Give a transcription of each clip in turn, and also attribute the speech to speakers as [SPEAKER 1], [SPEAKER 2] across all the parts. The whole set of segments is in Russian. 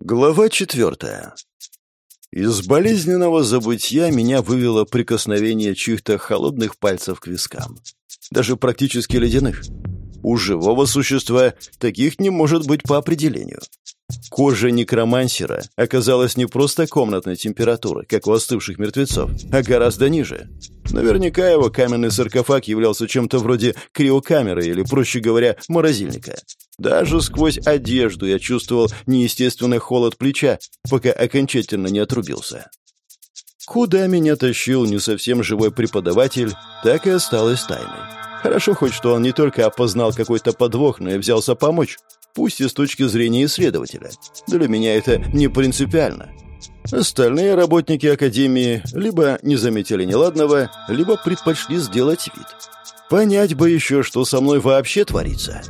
[SPEAKER 1] Глава четвертая. Из болезненного забытья меня вывело прикосновение чьих-то холодных пальцев к вискам. Даже практически ледяных. У живого существа таких не может быть по определению. Кожа некромансера оказалась не просто комнатной температуры, как у остывших мертвецов, а гораздо ниже. Наверняка его каменный саркофаг являлся чем-то вроде криокамеры или, проще говоря, морозильника. Даже сквозь одежду я чувствовал неестественный холод плеча, пока окончательно не отрубился. Куда меня тащил не совсем живой преподаватель, так и осталось тайной. Хорошо хоть, что он не только опознал какой-то подвох, но и взялся помочь, пусть и с точки зрения исследователя. Для меня это не принципиально. Остальные работники Академии либо не заметили неладного, либо предпочли сделать вид. Понять бы еще, что со мной вообще творится.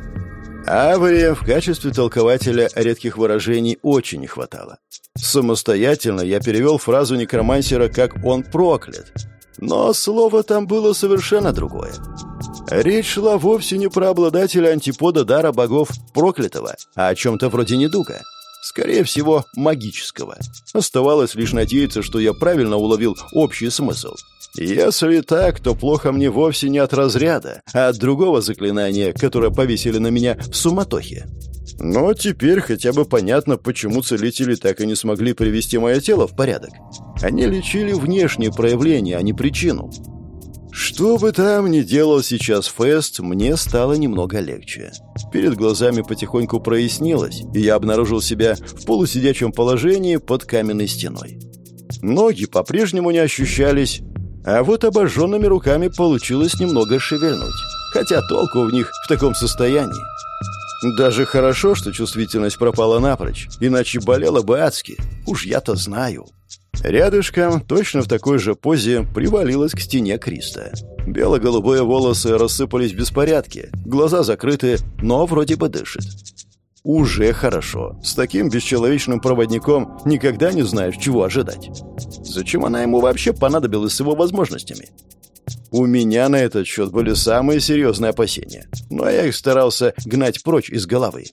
[SPEAKER 1] Авария в качестве толкователя редких выражений очень не хватало. Самостоятельно я перевел фразу некромансера как «он проклят». Но слово там было совершенно другое. Речь шла вовсе не про обладателя антипода дара богов проклятого, а о чем-то вроде недуга. Скорее всего, магического. Оставалось лишь надеяться, что я правильно уловил общий смысл. Если так, то плохо мне вовсе не от разряда, а от другого заклинания, которое повесили на меня в суматохе. Но теперь хотя бы понятно, почему целители так и не смогли привести мое тело в порядок. Они лечили внешние проявления, а не причину. Что бы там ни делал сейчас Фест, мне стало немного легче. Перед глазами потихоньку прояснилось, и я обнаружил себя в полусидячем положении под каменной стеной. Ноги по-прежнему не ощущались, а вот обожженными руками получилось немного шевельнуть. Хотя толку в них в таком состоянии. Даже хорошо, что чувствительность пропала напрочь, иначе болела бы адски. Уж я-то знаю. Рядышком, точно в такой же позе, привалилась к стене Криста. Бело-голубые волосы рассыпались в беспорядке, глаза закрыты, но вроде бы дышит. Уже хорошо. С таким бесчеловечным проводником никогда не знаешь, чего ожидать. Зачем она ему вообще понадобилась с его возможностями? У меня на этот счет были самые серьезные опасения, но я их старался гнать прочь из головы.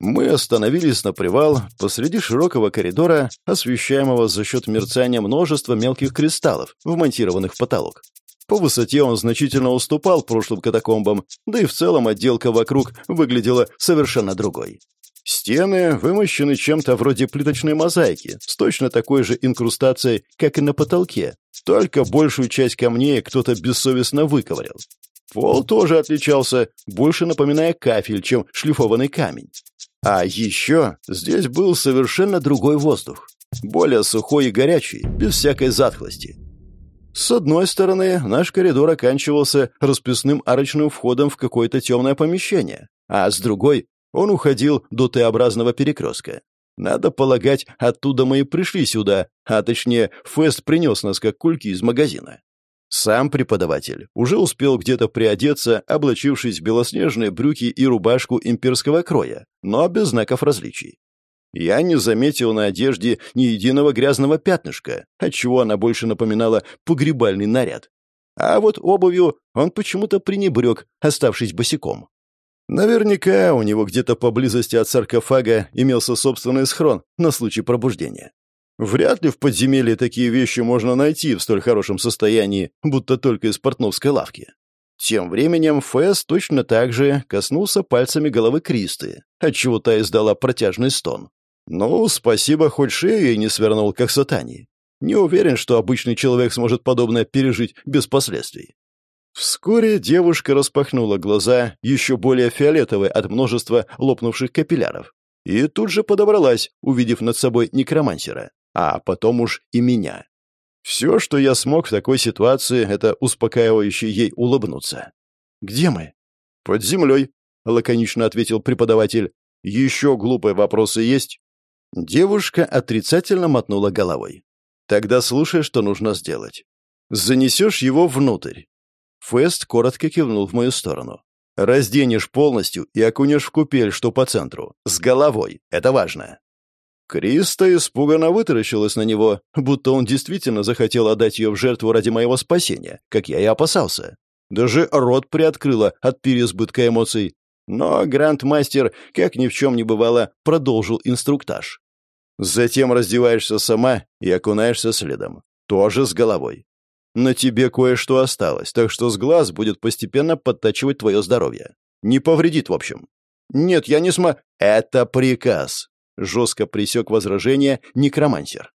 [SPEAKER 1] Мы остановились на привал посреди широкого коридора, освещаемого за счет мерцания множества мелких кристаллов, вмонтированных в потолок. По высоте он значительно уступал прошлым катакомбам, да и в целом отделка вокруг выглядела совершенно другой. Стены вымощены чем-то вроде плиточной мозаики, с точно такой же инкрустацией, как и на потолке, только большую часть камней кто-то бессовестно выковырял. Пол тоже отличался, больше напоминая кафель, чем шлифованный камень. А еще здесь был совершенно другой воздух. Более сухой и горячий, без всякой затхлости. С одной стороны, наш коридор оканчивался расписным арочным входом в какое-то темное помещение, а с другой он уходил до Т-образного перекрестка. Надо полагать, оттуда мы и пришли сюда, а точнее, Фест принес нас как кульки из магазина. Сам преподаватель уже успел где-то приодеться, облачившись в белоснежные брюки и рубашку имперского кроя, но без знаков различий. Я не заметил на одежде ни единого грязного пятнышка, отчего она больше напоминала погребальный наряд. А вот обувью он почему-то пренебрег, оставшись босиком. Наверняка у него где-то поблизости от саркофага имелся собственный схрон на случай пробуждения. Вряд ли в подземелье такие вещи можно найти в столь хорошем состоянии, будто только из портновской лавки. Тем временем Фэс точно так же коснулся пальцами головы Кристы, отчего та издала протяжный стон. Ну, спасибо, хоть шею ей не свернул, как сатани. Не уверен, что обычный человек сможет подобное пережить без последствий. Вскоре девушка распахнула глаза, еще более фиолетовые от множества лопнувших капилляров, и тут же подобралась, увидев над собой некромансера а потом уж и меня. Все, что я смог в такой ситуации, это успокаивающе ей улыбнуться. «Где мы?» «Под землей», — лаконично ответил преподаватель. «Еще глупые вопросы есть?» Девушка отрицательно мотнула головой. «Тогда слушай, что нужно сделать. Занесешь его внутрь». Фест коротко кивнул в мою сторону. «Разденешь полностью и окунешь в купель, что по центру. С головой. Это важно». Криста испуганно вытаращилась на него, будто он действительно захотел отдать ее в жертву ради моего спасения, как я и опасался. Даже рот приоткрыла от переизбытка эмоций. Но грандмастер, как ни в чем не бывало, продолжил инструктаж. Затем раздеваешься сама и окунаешься следом. Тоже с головой. На тебе кое-что осталось, так что с глаз будет постепенно подтачивать твое здоровье. Не повредит, в общем. Нет, я не сма... Это приказ. Жестко присек возражение некромансер.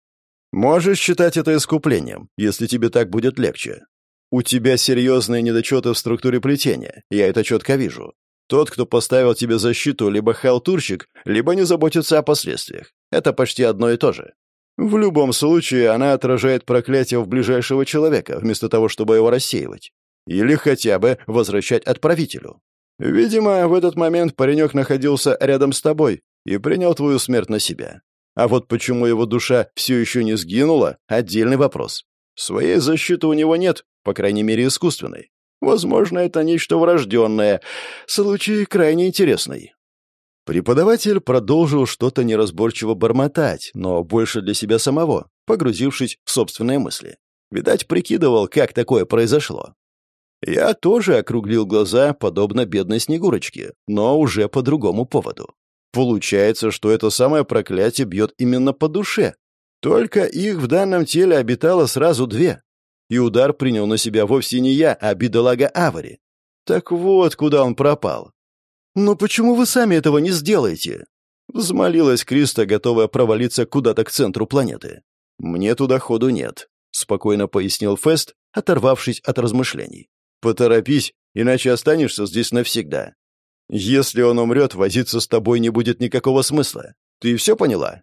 [SPEAKER 1] Можешь считать это искуплением, если тебе так будет легче. У тебя серьезные недочеты в структуре плетения, я это четко вижу. Тот, кто поставил тебе защиту, либо халтурщик, либо не заботится о последствиях. Это почти одно и то же. В любом случае, она отражает проклятие в ближайшего человека, вместо того, чтобы его рассеивать. Или хотя бы возвращать отправителю. Видимо, в этот момент паренек находился рядом с тобой и принял твою смерть на себя. А вот почему его душа все еще не сгинула – отдельный вопрос. Своей защиты у него нет, по крайней мере, искусственной. Возможно, это нечто врожденное. Случай крайне интересный. Преподаватель продолжил что-то неразборчиво бормотать, но больше для себя самого, погрузившись в собственные мысли. Видать, прикидывал, как такое произошло. Я тоже округлил глаза, подобно бедной Снегурочке, но уже по другому поводу. Получается, что это самое проклятие бьет именно по душе. Только их в данном теле обитало сразу две и удар принял на себя вовсе не я, а бедолага Авари. Так вот, куда он пропал. «Но почему вы сами этого не сделаете?» Взмолилась Криста, готовая провалиться куда-то к центру планеты. «Мне туда ходу нет», — спокойно пояснил Фест, оторвавшись от размышлений. «Поторопись, иначе останешься здесь навсегда. Если он умрет, возиться с тобой не будет никакого смысла. Ты все поняла?»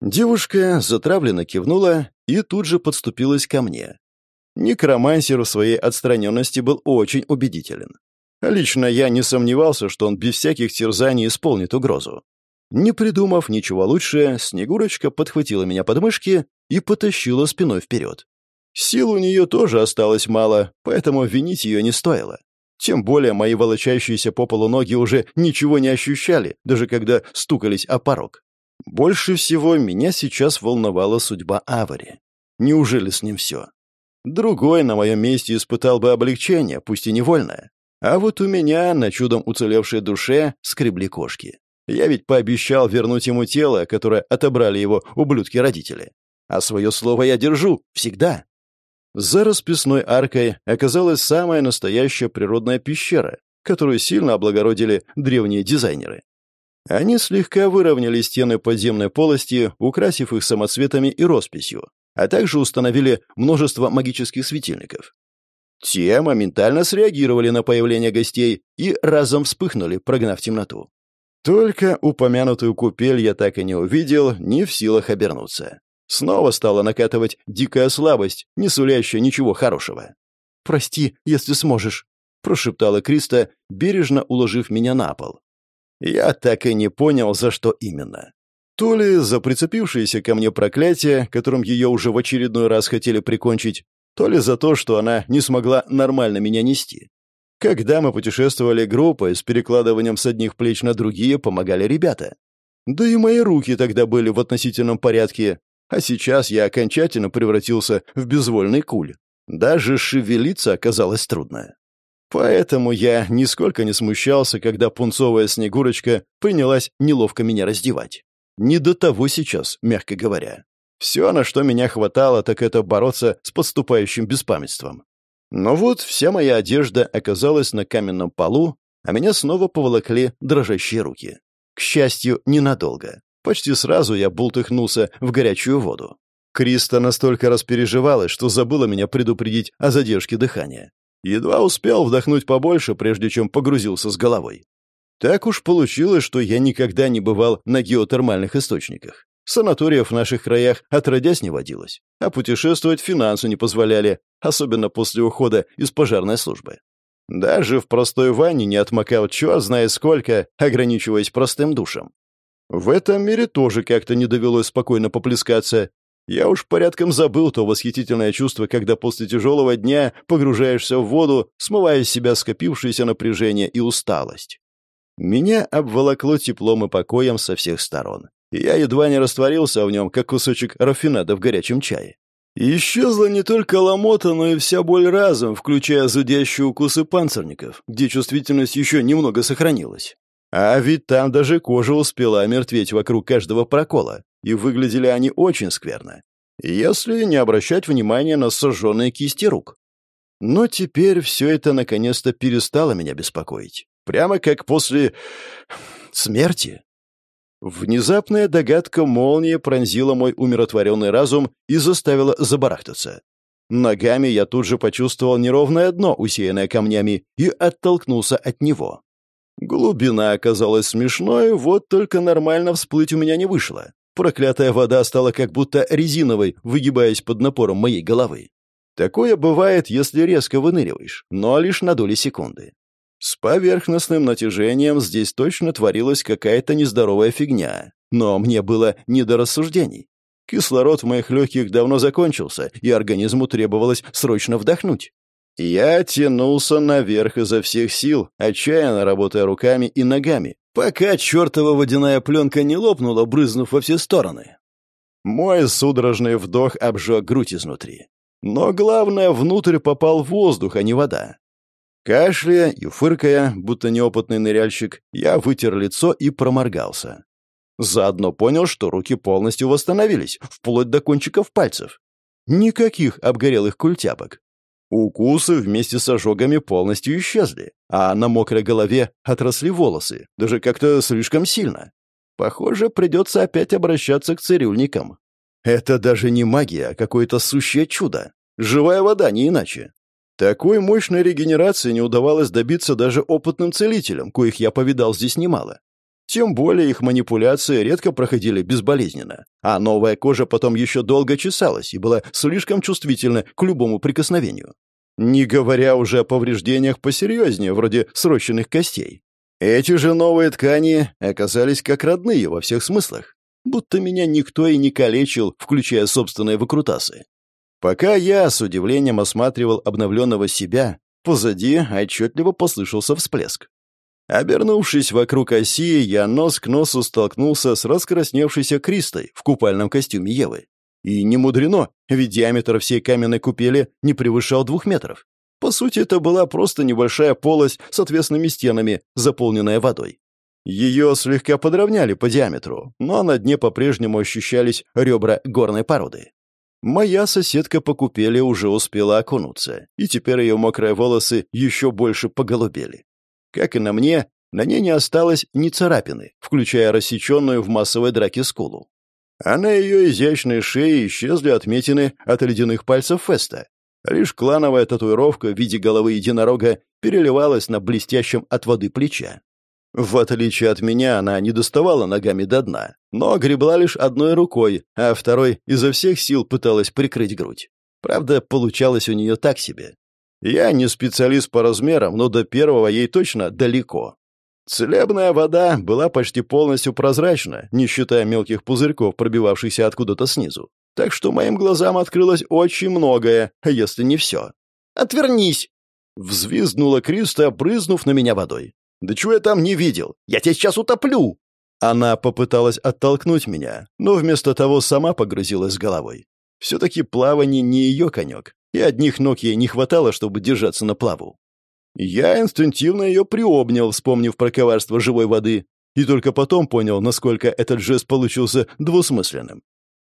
[SPEAKER 1] Девушка затравленно кивнула и тут же подступилась ко мне, Некромансер в своей отстраненности был очень убедителен. Лично я не сомневался, что он без всяких терзаний исполнит угрозу. Не придумав ничего лучше, Снегурочка подхватила меня под мышки и потащила спиной вперед. Сил у нее тоже осталось мало, поэтому винить ее не стоило. Тем более мои волочащиеся по полу ноги уже ничего не ощущали, даже когда стукались о порог. Больше всего меня сейчас волновала судьба Авари. Неужели с ним все? Другой на моем месте испытал бы облегчение, пусть и невольное. А вот у меня, на чудом уцелевшей душе, скребли кошки. Я ведь пообещал вернуть ему тело, которое отобрали его ублюдки-родители. А свое слово я держу. Всегда. За расписной аркой оказалась самая настоящая природная пещера, которую сильно облагородили древние дизайнеры. Они слегка выровняли стены подземной полости, украсив их самоцветами и росписью, а также установили множество магических светильников. Те моментально среагировали на появление гостей и разом вспыхнули, прогнав темноту. Только упомянутую купель я так и не увидел, не в силах обернуться. Снова стала накатывать дикая слабость, не сулящая ничего хорошего. «Прости, если сможешь», — прошептала Криста, бережно уложив меня на пол. Я так и не понял, за что именно. То ли за прицепившееся ко мне проклятие, которым ее уже в очередной раз хотели прикончить, то ли за то, что она не смогла нормально меня нести. Когда мы путешествовали группой, с перекладыванием с одних плеч на другие помогали ребята. Да и мои руки тогда были в относительном порядке, а сейчас я окончательно превратился в безвольный куль. Даже шевелиться оказалось трудно. Поэтому я нисколько не смущался, когда пунцовая снегурочка принялась неловко меня раздевать. Не до того сейчас, мягко говоря. Все, на что меня хватало, так это бороться с подступающим беспамятством. Но вот вся моя одежда оказалась на каменном полу, а меня снова поволокли дрожащие руки. К счастью, ненадолго. Почти сразу я бултыхнулся в горячую воду. Криста настолько распереживалась, что забыла меня предупредить о задержке дыхания. Едва успел вдохнуть побольше, прежде чем погрузился с головой. Так уж получилось, что я никогда не бывал на геотермальных источниках. Санаториев в наших краях отродясь не водилось, а путешествовать финансы не позволяли, особенно после ухода из пожарной службы. Даже в простой ванне не отмокал чего знает сколько, ограничиваясь простым душем. В этом мире тоже как-то не довелось спокойно поплескаться. Я уж порядком забыл то восхитительное чувство, когда после тяжелого дня погружаешься в воду, смывая из себя скопившееся напряжение и усталость. Меня обволокло теплом и покоем со всех сторон. я едва не растворился в нем, как кусочек рафинада в горячем чае. исчезла не только ломота, но и вся боль разом, включая зудящие укусы панцирников, где чувствительность еще немного сохранилась. А ведь там даже кожа успела омертветь вокруг каждого прокола, и выглядели они очень скверно, если не обращать внимания на сожженные кисти рук. Но теперь все это наконец-то перестало меня беспокоить. Прямо как после... смерти. Внезапная догадка молнии пронзила мой умиротворенный разум и заставила забарахтаться. Ногами я тут же почувствовал неровное дно, усеянное камнями, и оттолкнулся от него. Глубина оказалась смешной, вот только нормально всплыть у меня не вышло. Проклятая вода стала как будто резиновой, выгибаясь под напором моей головы. Такое бывает, если резко выныриваешь, но лишь на доли секунды. С поверхностным натяжением здесь точно творилась какая-то нездоровая фигня, но мне было не до рассуждений. Кислород в моих легких давно закончился, и организму требовалось срочно вдохнуть. Я тянулся наверх изо всех сил, отчаянно работая руками и ногами, пока чертова водяная пленка не лопнула, брызнув во все стороны. Мой судорожный вдох обжег грудь изнутри. Но главное, внутрь попал воздух, а не вода. Кашляя и фыркая, будто неопытный ныряльщик, я вытер лицо и проморгался. Заодно понял, что руки полностью восстановились, вплоть до кончиков пальцев. Никаких обгорелых культяпок. Укусы вместе с ожогами полностью исчезли, а на мокрой голове отросли волосы, даже как-то слишком сильно. Похоже, придется опять обращаться к цирюльникам. Это даже не магия, а какое-то сущее чудо. Живая вода, не иначе. Такой мощной регенерации не удавалось добиться даже опытным целителям, коих я повидал здесь немало. Тем более их манипуляции редко проходили безболезненно, а новая кожа потом еще долго чесалась и была слишком чувствительна к любому прикосновению. Не говоря уже о повреждениях посерьезнее, вроде срощенных костей. Эти же новые ткани оказались как родные во всех смыслах, будто меня никто и не калечил, включая собственные выкрутасы. Пока я с удивлением осматривал обновленного себя, позади отчетливо послышался всплеск. Обернувшись вокруг оси, я нос к носу столкнулся с раскрасневшейся Кристой в купальном костюме Евы. И не мудрено, ведь диаметр всей каменной купели не превышал двух метров. По сути, это была просто небольшая полость с отвесными стенами, заполненная водой. Ее слегка подровняли по диаметру, но на дне по-прежнему ощущались ребра горной породы. Моя соседка по купели уже успела окунуться, и теперь ее мокрые волосы еще больше поголубели. Как и на мне, на ней не осталось ни царапины, включая рассеченную в массовой драке скулу. А на ее изящной шее исчезли отметины от ледяных пальцев Феста. Лишь клановая татуировка в виде головы единорога переливалась на блестящем от воды плеча. В отличие от меня, она не доставала ногами до дна, но гребла лишь одной рукой, а второй изо всех сил пыталась прикрыть грудь. Правда, получалось у нее так себе. Я не специалист по размерам, но до первого ей точно далеко. Целебная вода была почти полностью прозрачна, не считая мелких пузырьков, пробивавшихся откуда-то снизу. Так что моим глазам открылось очень многое, если не все. «Отвернись!» Взвизгнула Криста, брызнув на меня водой. «Да чего я там не видел? Я тебя сейчас утоплю!» Она попыталась оттолкнуть меня, но вместо того сама погрузилась головой. Все-таки плавание не ее конек, и одних ног ей не хватало, чтобы держаться на плаву. Я инстинктивно ее приобнял, вспомнив про коварство живой воды, и только потом понял, насколько этот жест получился двусмысленным.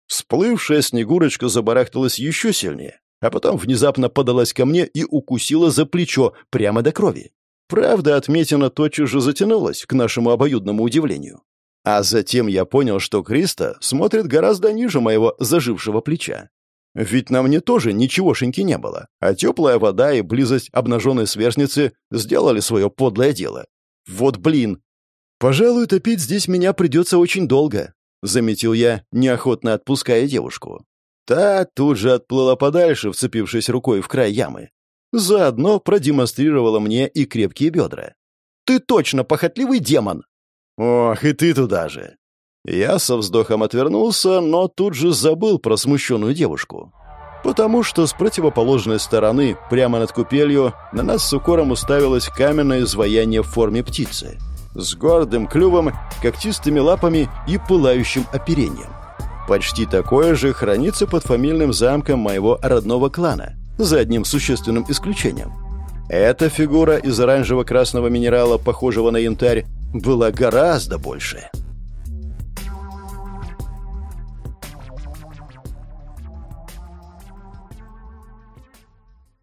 [SPEAKER 1] Всплывшая снегурочка забарахталась еще сильнее, а потом внезапно подалась ко мне и укусила за плечо прямо до крови. Правда, отметина тотчас же затянулась, к нашему обоюдному удивлению. А затем я понял, что Криста смотрит гораздо ниже моего зажившего плеча. Ведь на мне тоже ничегошеньки не было, а теплая вода и близость обнаженной сверстницы сделали свое подлое дело. Вот блин! Пожалуй, топить здесь меня придется очень долго, заметил я, неохотно отпуская девушку. Та тут же отплыла подальше, вцепившись рукой в край ямы. Заодно продемонстрировала мне и крепкие бедра. «Ты точно похотливый демон!» «Ох, и ты туда же!» Я со вздохом отвернулся, но тут же забыл про смущенную девушку. Потому что с противоположной стороны, прямо над купелью, на нас с укором уставилось каменное изваяние в форме птицы. С гордым клювом, когтистыми лапами и пылающим оперением. Почти такое же хранится под фамильным замком моего родного клана — за одним существенным исключением. Эта фигура из оранжево-красного минерала, похожего на янтарь, была гораздо больше.